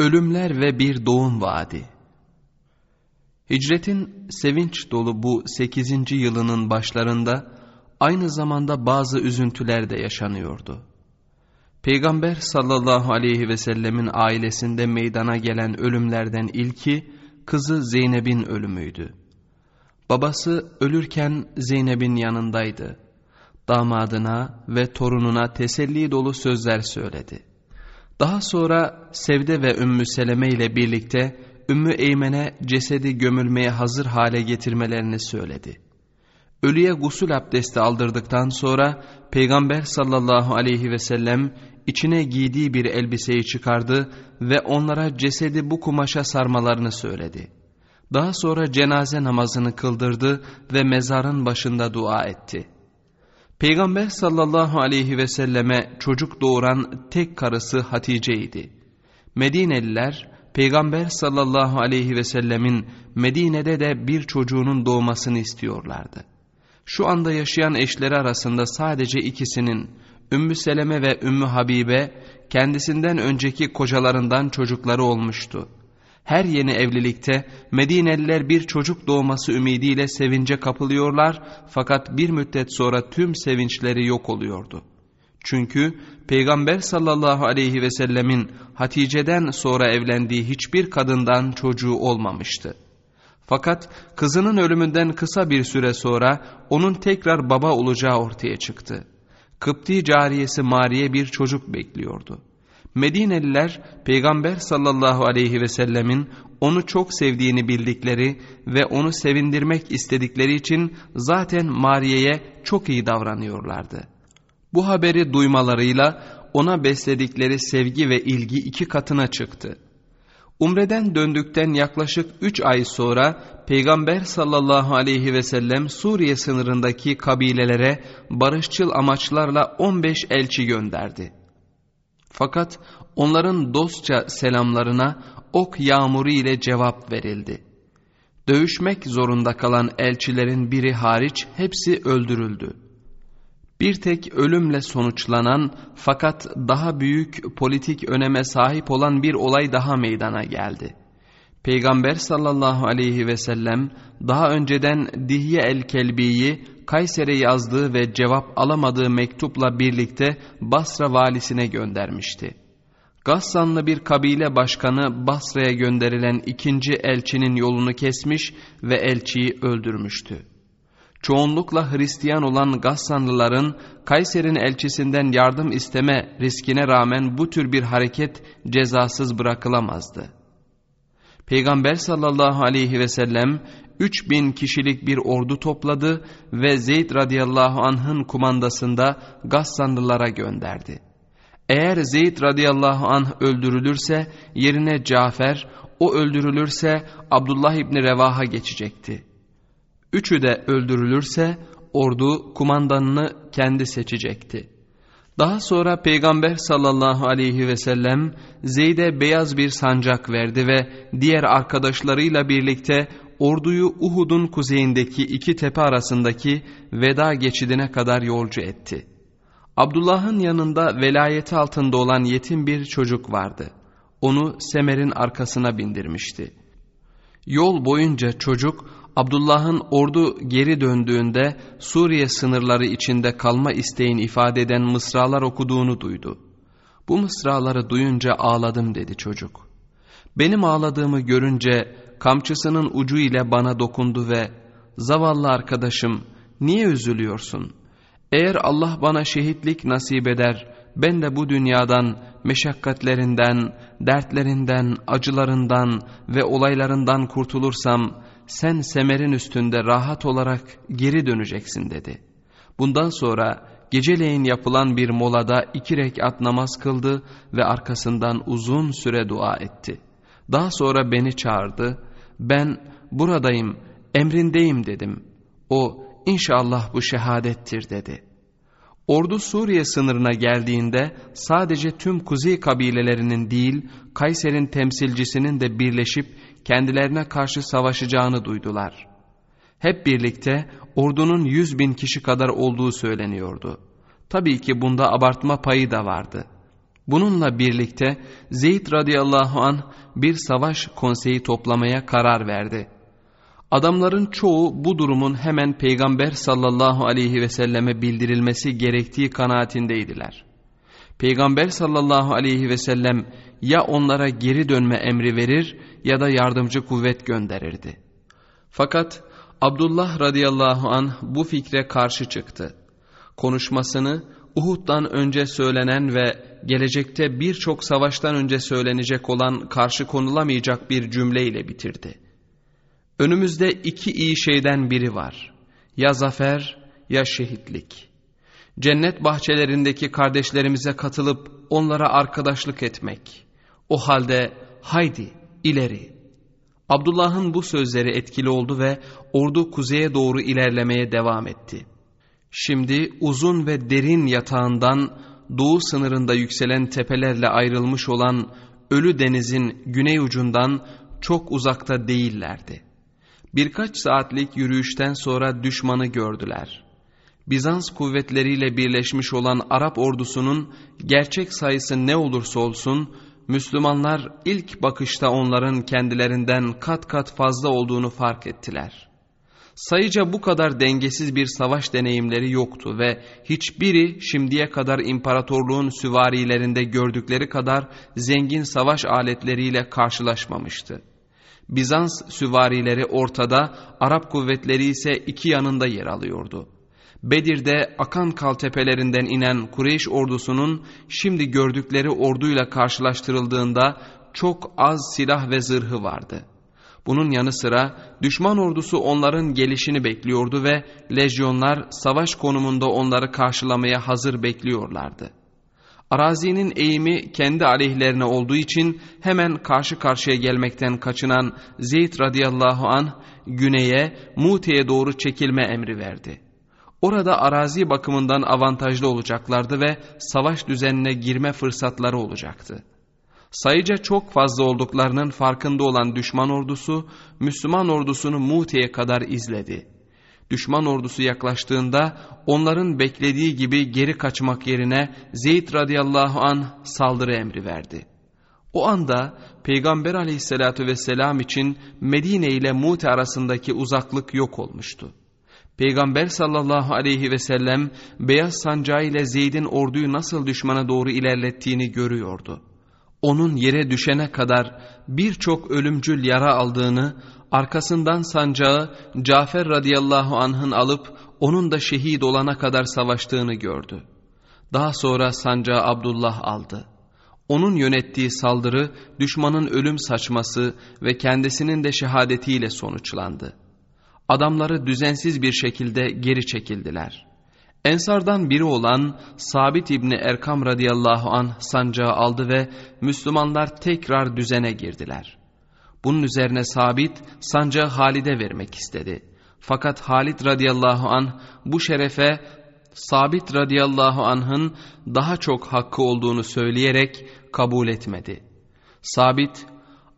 Ölümler ve bir doğum vaadi. Hicretin sevinç dolu bu 8. yılının başlarında aynı zamanda bazı üzüntüler de yaşanıyordu. Peygamber sallallahu aleyhi ve sellemin ailesinde meydana gelen ölümlerden ilki kızı Zeynep'in ölümüydü. Babası ölürken Zeynep'in yanındaydı. Damadına ve torununa teselli dolu sözler söyledi. Daha sonra Sevde ve Ümmü Seleme ile birlikte Ümmü Eymen'e cesedi gömülmeye hazır hale getirmelerini söyledi. Ölüye gusül abdesti aldırdıktan sonra Peygamber sallallahu aleyhi ve sellem içine giydiği bir elbiseyi çıkardı ve onlara cesedi bu kumaşa sarmalarını söyledi. Daha sonra cenaze namazını kıldırdı ve mezarın başında dua etti.'' Peygamber sallallahu aleyhi ve selleme çocuk doğuran tek karısı Hatice idi. Medineliler Peygamber sallallahu aleyhi ve sellemin Medine'de de bir çocuğunun doğmasını istiyorlardı. Şu anda yaşayan eşleri arasında sadece ikisinin Ümmü Seleme ve Ümmü Habibe kendisinden önceki kocalarından çocukları olmuştu. Her yeni evlilikte Medineliler bir çocuk doğması ümidiyle sevince kapılıyorlar fakat bir müddet sonra tüm sevinçleri yok oluyordu. Çünkü Peygamber sallallahu aleyhi ve sellemin Hatice'den sonra evlendiği hiçbir kadından çocuğu olmamıştı. Fakat kızının ölümünden kısa bir süre sonra onun tekrar baba olacağı ortaya çıktı. Kıpti cariyesi Mariye bir çocuk bekliyordu. Medineliler Peygamber sallallahu aleyhi ve sellemin onu çok sevdiğini bildikleri ve onu sevindirmek istedikleri için zaten Mariye'ye çok iyi davranıyorlardı. Bu haberi duymalarıyla ona besledikleri sevgi ve ilgi iki katına çıktı. Umreden döndükten yaklaşık üç ay sonra Peygamber sallallahu aleyhi ve sellem Suriye sınırındaki kabilelere barışçıl amaçlarla 15 elçi gönderdi. Fakat onların dostça selamlarına ok yağmuru ile cevap verildi. Dövüşmek zorunda kalan elçilerin biri hariç hepsi öldürüldü. Bir tek ölümle sonuçlanan fakat daha büyük politik öneme sahip olan bir olay daha meydana geldi. Peygamber sallallahu aleyhi ve sellem daha önceden Dihye el-Kelbi'yi Kayser'e yazdığı ve cevap alamadığı mektupla birlikte Basra valisine göndermişti. Gassanlı bir kabile başkanı Basra'ya gönderilen ikinci elçinin yolunu kesmiş ve elçiyi öldürmüştü. Çoğunlukla Hristiyan olan Gassanlıların Kayser'in elçisinden yardım isteme riskine rağmen bu tür bir hareket cezasız bırakılamazdı. Peygamber sallallahu aleyhi ve sellem 3000 kişilik bir ordu topladı ve Zeyd radıyallahu anh'ın kumandasında Gassanlılara gönderdi. Eğer Zeyd radıyallahu anh öldürülürse yerine Cafer, o öldürülürse Abdullah İbni Revaha geçecekti. Üçü de öldürülürse ordu kumandanını kendi seçecekti. Daha sonra Peygamber sallallahu aleyhi ve sellem Zeyd'e beyaz bir sancak verdi ve diğer arkadaşlarıyla birlikte orduyu Uhud'un kuzeyindeki iki tepe arasındaki veda geçidine kadar yolcu etti. Abdullah'ın yanında velayeti altında olan yetim bir çocuk vardı. Onu Semer'in arkasına bindirmişti. Yol boyunca çocuk Abdullah'ın ordu geri döndüğünde Suriye sınırları içinde kalma isteğin ifade eden mısralar okuduğunu duydu. Bu mısraları duyunca ağladım dedi çocuk. Benim ağladığımı görünce kamçısının ucu ile bana dokundu ve zavallı arkadaşım niye üzülüyorsun? Eğer Allah bana şehitlik nasip eder ben de bu dünyadan meşakkatlerinden, dertlerinden, acılarından ve olaylarından kurtulursam sen semerin üstünde rahat olarak geri döneceksin dedi. Bundan sonra geceleyin yapılan bir molada iki rekat namaz kıldı ve arkasından uzun süre dua etti. Daha sonra beni çağırdı ben buradayım, emrindeyim dedim. O inşallah bu şehadettir dedi. Ordu Suriye sınırına geldiğinde sadece tüm kuzey kabilelerinin değil Kayser'in temsilcisinin de birleşip kendilerine karşı savaşacağını duydular. Hep birlikte ordunun yüz bin kişi kadar olduğu söyleniyordu. Tabii ki bunda abartma payı da vardı. Bununla birlikte Zeyd radıyallahu an bir savaş konseyi toplamaya karar verdi. Adamların çoğu bu durumun hemen Peygamber sallallahu aleyhi ve selleme bildirilmesi gerektiği kanaatindeydiler. Peygamber sallallahu aleyhi ve sellem ya onlara geri dönme emri verir ya da yardımcı kuvvet gönderirdi. Fakat Abdullah radıyallahu an bu fikre karşı çıktı. Konuşmasını Uhud'dan önce söylenen ve gelecekte birçok savaştan önce söylenecek olan karşı konulamayacak bir cümleyle bitirdi. Önümüzde iki iyi şeyden biri var. Ya zafer ya şehitlik. Cennet bahçelerindeki kardeşlerimize katılıp onlara arkadaşlık etmek. O halde haydi ileri. Abdullah'ın bu sözleri etkili oldu ve ordu kuzeye doğru ilerlemeye devam etti. Şimdi uzun ve derin yatağından doğu sınırında yükselen tepelerle ayrılmış olan Ölü Deniz'in güney ucundan çok uzakta değillerdi. Birkaç saatlik yürüyüşten sonra düşmanı gördüler. Bizans kuvvetleriyle birleşmiş olan Arap ordusunun gerçek sayısı ne olursa olsun Müslümanlar ilk bakışta onların kendilerinden kat kat fazla olduğunu fark ettiler. Sayıca bu kadar dengesiz bir savaş deneyimleri yoktu ve hiçbiri şimdiye kadar imparatorluğun süvarilerinde gördükleri kadar zengin savaş aletleriyle karşılaşmamıştı. Bizans süvarileri ortada, Arap kuvvetleri ise iki yanında yer alıyordu. Bedir'de Akan Kal tepelerinden inen Kureyş ordusunun şimdi gördükleri orduyla karşılaştırıldığında çok az silah ve zırhı vardı. Bunun yanı sıra düşman ordusu onların gelişini bekliyordu ve lejyonlar savaş konumunda onları karşılamaya hazır bekliyorlardı. Arazinin eğimi kendi aleyhlerine olduğu için hemen karşı karşıya gelmekten kaçınan Zeyd radıyallahu an güneye Mute'ye doğru çekilme emri verdi. Orada arazi bakımından avantajlı olacaklardı ve savaş düzenine girme fırsatları olacaktı. Sayıca çok fazla olduklarının farkında olan düşman ordusu, Müslüman ordusunu Mute'ye kadar izledi. Düşman ordusu yaklaştığında onların beklediği gibi geri kaçmak yerine Zeyd radıyallahu an saldırı emri verdi. O anda Peygamber aleyhissalatü vesselam için Medine ile Mute arasındaki uzaklık yok olmuştu. Peygamber sallallahu aleyhi ve sellem beyaz sancağı ile Zeyd'in orduyu nasıl düşmana doğru ilerlettiğini görüyordu onun yere düşene kadar birçok ölümcül yara aldığını, arkasından sancağı Cafer radıyallahu anh'ın alıp onun da şehit olana kadar savaştığını gördü. Daha sonra sancağı Abdullah aldı. Onun yönettiği saldırı düşmanın ölüm saçması ve kendisinin de şehadetiyle sonuçlandı. Adamları düzensiz bir şekilde geri çekildiler.'' Ensardan biri olan Sabit İbni Erkam radıyallahu an sancağı aldı ve Müslümanlar tekrar düzene girdiler. Bunun üzerine Sabit sancağı Halid'e vermek istedi. Fakat Halid radıyallahu an bu şerefe Sabit radıyallahu anh'ın daha çok hakkı olduğunu söyleyerek kabul etmedi. Sabit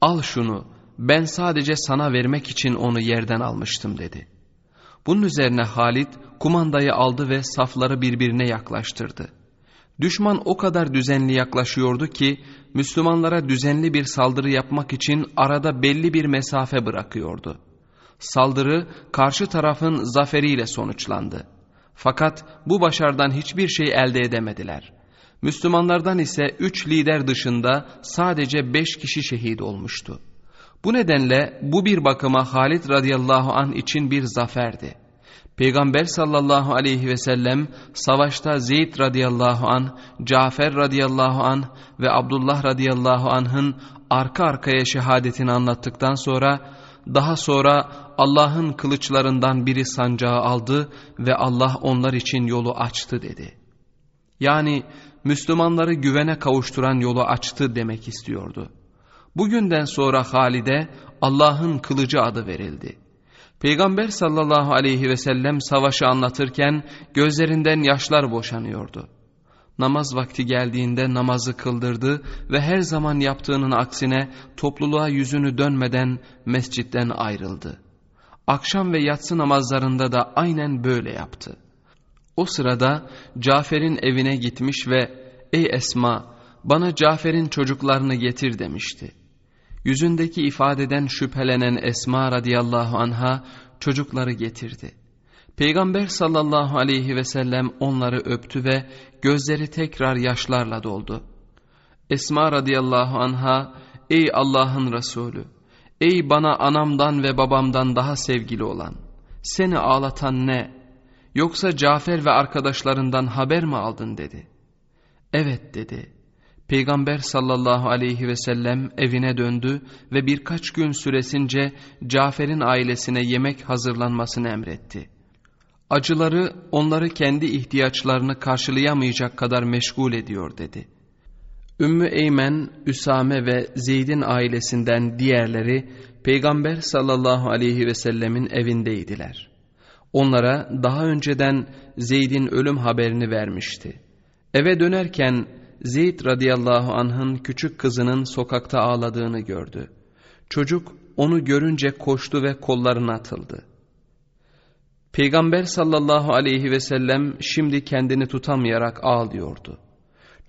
al şunu ben sadece sana vermek için onu yerden almıştım dedi.'' Bunun üzerine Halit kumandayı aldı ve safları birbirine yaklaştırdı. Düşman o kadar düzenli yaklaşıyordu ki Müslümanlara düzenli bir saldırı yapmak için arada belli bir mesafe bırakıyordu. Saldırı karşı tarafın zaferiyle sonuçlandı. Fakat bu başardan hiçbir şey elde edemediler. Müslümanlardan ise üç lider dışında sadece beş kişi şehit olmuştu. Bu nedenle bu bir bakıma Halid radıyallahu an için bir zaferdi. Peygamber sallallahu aleyhi ve sellem savaşta Zeyd radıyallahu an, Cafer radıyallahu an ve Abdullah radıyallahu anh'ın arka arkaya şehadetini anlattıktan sonra daha sonra Allah'ın kılıçlarından biri sancağı aldı ve Allah onlar için yolu açtı dedi. Yani Müslümanları güvene kavuşturan yolu açtı demek istiyordu. Bugünden sonra Halide Allah'ın kılıcı adı verildi. Peygamber sallallahu aleyhi ve sellem savaşı anlatırken gözlerinden yaşlar boşanıyordu. Namaz vakti geldiğinde namazı kıldırdı ve her zaman yaptığının aksine topluluğa yüzünü dönmeden mescitten ayrıldı. Akşam ve yatsı namazlarında da aynen böyle yaptı. O sırada Cafer'in evine gitmiş ve ''Ey Esma, bana Cafer'in çocuklarını getir demişti. Yüzündeki ifadeden şüphelenen Esma radıyallahu anha çocukları getirdi. Peygamber sallallahu aleyhi ve sellem onları öptü ve gözleri tekrar yaşlarla doldu. Esma radıyallahu anha ey Allah'ın Resulü ey bana anamdan ve babamdan daha sevgili olan seni ağlatan ne yoksa Cafer ve arkadaşlarından haber mi aldın dedi. Evet dedi. Peygamber sallallahu aleyhi ve sellem evine döndü ve birkaç gün süresince Cafer'in ailesine yemek hazırlanmasını emretti. Acıları onları kendi ihtiyaçlarını karşılayamayacak kadar meşgul ediyor dedi. Ümmü Eymen, Üsame ve Zeyd'in ailesinden diğerleri Peygamber sallallahu aleyhi ve sellemin evindeydiler. Onlara daha önceden Zeyd'in ölüm haberini vermişti. Eve dönerken Zeyd radıyallahu anh'ın küçük kızının sokakta ağladığını gördü. Çocuk onu görünce koştu ve kollarına atıldı. Peygamber sallallahu aleyhi ve sellem şimdi kendini tutamayarak ağlıyordu.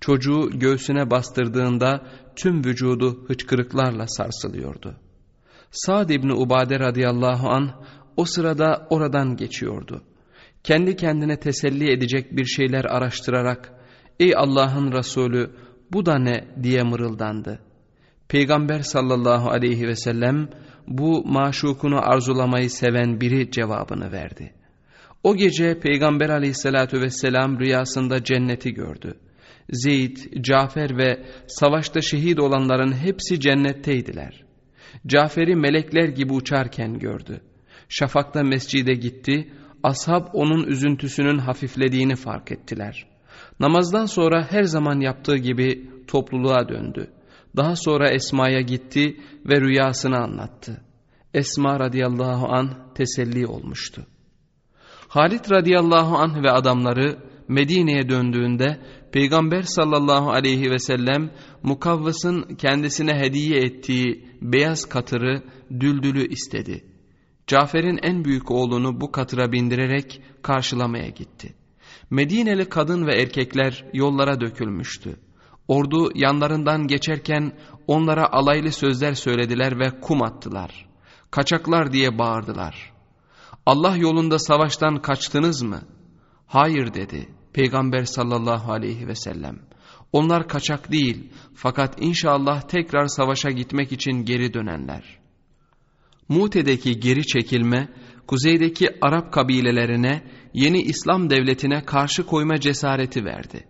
Çocuğu göğsüne bastırdığında tüm vücudu hıçkırıklarla sarsılıyordu. Sa'd İbni Ubade radıyallahu an o sırada oradan geçiyordu. Kendi kendine teselli edecek bir şeyler araştırarak ''Ey Allah'ın Resulü bu da ne?'' diye mırıldandı. Peygamber sallallahu aleyhi ve sellem bu maşukunu arzulamayı seven biri cevabını verdi. O gece Peygamber aleyhissalatü vesselam rüyasında cenneti gördü. Zeyd, Cafer ve savaşta şehit olanların hepsi cennetteydiler. Cafer'i melekler gibi uçarken gördü. Şafakta mescide gitti, ashab onun üzüntüsünün hafiflediğini fark ettiler. Namazdan sonra her zaman yaptığı gibi topluluğa döndü. Daha sonra Esma'ya gitti ve rüyasını anlattı. Esma radıyallahu an teselli olmuştu. Halit radıyallahu anh ve adamları Medine'ye döndüğünde Peygamber sallallahu aleyhi ve sellem Mukavvas'ın kendisine hediye ettiği beyaz katırı düldülü istedi. Cafer'in en büyük oğlunu bu katıra bindirerek karşılamaya gitti. Medineli kadın ve erkekler yollara dökülmüştü. Ordu yanlarından geçerken onlara alaylı sözler söylediler ve kum attılar. Kaçaklar diye bağırdılar. Allah yolunda savaştan kaçtınız mı? Hayır dedi Peygamber sallallahu aleyhi ve sellem. Onlar kaçak değil fakat inşallah tekrar savaşa gitmek için geri dönenler. Mute'deki geri çekilme, kuzeydeki Arap kabilelerine yeni İslam devletine karşı koyma cesareti verdi.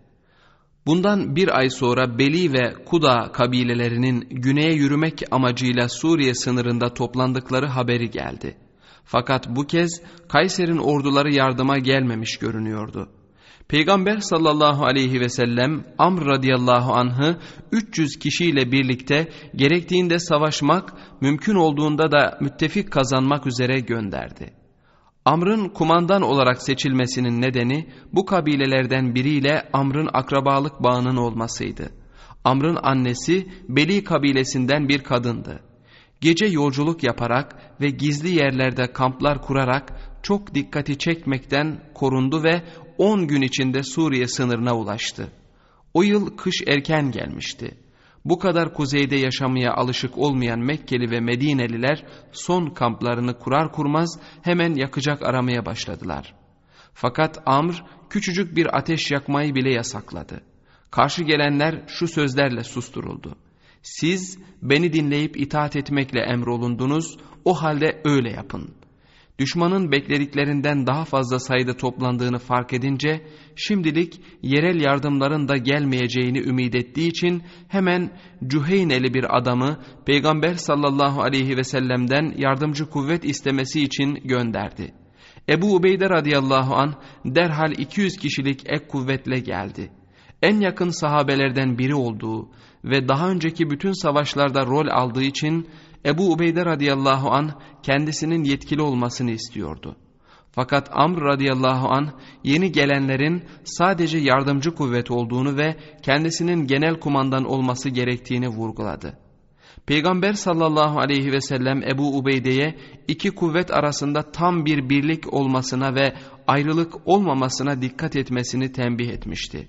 Bundan bir ay sonra Beli ve Kuda kabilelerinin güneye yürümek amacıyla Suriye sınırında toplandıkları haberi geldi. Fakat bu kez Kayser'in orduları yardıma gelmemiş görünüyordu. Peygamber sallallahu aleyhi ve sellem Amr radıyallahu anh'ı 300 kişiyle birlikte gerektiğinde savaşmak, mümkün olduğunda da müttefik kazanmak üzere gönderdi. Amr'ın kumandan olarak seçilmesinin nedeni bu kabilelerden biriyle Amr'ın akrabalık bağının olmasıydı. Amr'ın annesi Beli kabilesinden bir kadındı. Gece yolculuk yaparak ve gizli yerlerde kamplar kurarak çok dikkati çekmekten korundu ve 10 gün içinde Suriye sınırına ulaştı. O yıl kış erken gelmişti. Bu kadar kuzeyde yaşamaya alışık olmayan Mekkeli ve Medineliler son kamplarını kurar kurmaz hemen yakacak aramaya başladılar. Fakat Amr küçücük bir ateş yakmayı bile yasakladı. Karşı gelenler şu sözlerle susturuldu. Siz beni dinleyip itaat etmekle emrolundunuz, o halde öyle yapın. Düşmanın beklediklerinden daha fazla sayıda toplandığını fark edince şimdilik yerel yardımların da gelmeyeceğini ümit ettiği için hemen Cüheyneli bir adamı Peygamber sallallahu aleyhi ve sellem'den yardımcı kuvvet istemesi için gönderdi. Ebu Ubeyde radıyallahu an derhal 200 kişilik ek kuvvetle geldi. En yakın sahabelerden biri olduğu ve daha önceki bütün savaşlarda rol aldığı için Ebu Ubeyde radıyallahu an kendisinin yetkili olmasını istiyordu. Fakat Amr radıyallahu an yeni gelenlerin sadece yardımcı kuvvet olduğunu ve kendisinin genel kumandan olması gerektiğini vurguladı. Peygamber sallallahu aleyhi ve sellem Ebu Ubeyde'ye iki kuvvet arasında tam bir birlik olmasına ve ayrılık olmamasına dikkat etmesini tembih etmişti.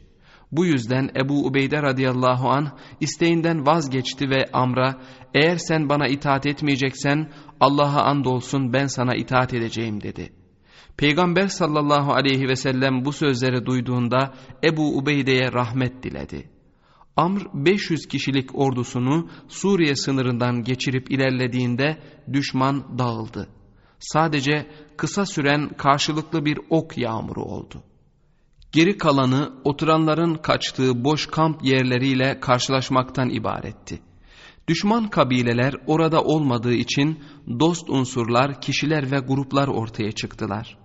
Bu yüzden Ebu Ubeyde radıyallahu an isteğinden vazgeçti ve Amr'a eğer sen bana itaat etmeyeceksen Allah'a andolsun ben sana itaat edeceğim dedi. Peygamber sallallahu aleyhi ve sellem bu sözleri duyduğunda Ebu Ubeyde'ye rahmet diledi. Amr 500 kişilik ordusunu Suriye sınırından geçirip ilerlediğinde düşman dağıldı. Sadece kısa süren karşılıklı bir ok yağmuru oldu. Geri kalanı oturanların kaçtığı boş kamp yerleriyle karşılaşmaktan ibaretti. Düşman kabileler orada olmadığı için dost unsurlar, kişiler ve gruplar ortaya çıktılar.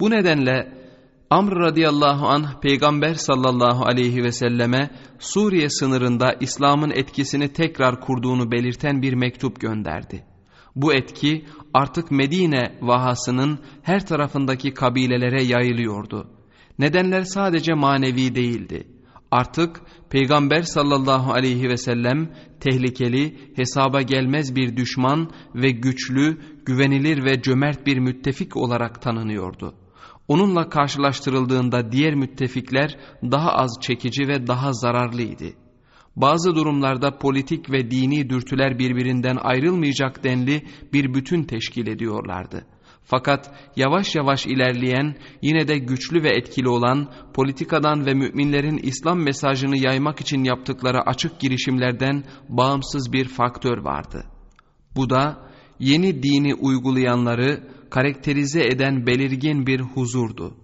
Bu nedenle Amr radıyallahu anh peygamber sallallahu aleyhi ve selleme Suriye sınırında İslam'ın etkisini tekrar kurduğunu belirten bir mektup gönderdi. Bu etki artık Medine vahasının her tarafındaki kabilelere yayılıyordu. Nedenler sadece manevi değildi. Artık Peygamber sallallahu aleyhi ve sellem tehlikeli, hesaba gelmez bir düşman ve güçlü, güvenilir ve cömert bir müttefik olarak tanınıyordu. Onunla karşılaştırıldığında diğer müttefikler daha az çekici ve daha zararlıydı. Bazı durumlarda politik ve dini dürtüler birbirinden ayrılmayacak denli bir bütün teşkil ediyorlardı. Fakat yavaş yavaş ilerleyen, yine de güçlü ve etkili olan, politikadan ve müminlerin İslam mesajını yaymak için yaptıkları açık girişimlerden bağımsız bir faktör vardı. Bu da yeni dini uygulayanları karakterize eden belirgin bir huzurdu.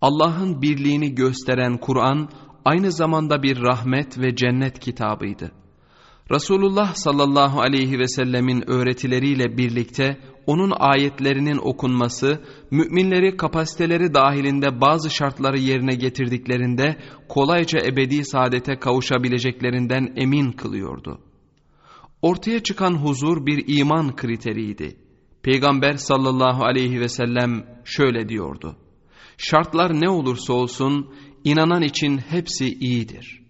Allah'ın birliğini gösteren Kur'an aynı zamanda bir rahmet ve cennet kitabıydı. Resulullah sallallahu aleyhi ve sellemin öğretileriyle birlikte onun ayetlerinin okunması, müminleri kapasiteleri dahilinde bazı şartları yerine getirdiklerinde kolayca ebedi saadete kavuşabileceklerinden emin kılıyordu. Ortaya çıkan huzur bir iman kriteriydi. Peygamber sallallahu aleyhi ve sellem şöyle diyordu. Şartlar ne olursa olsun inanan için hepsi iyidir.''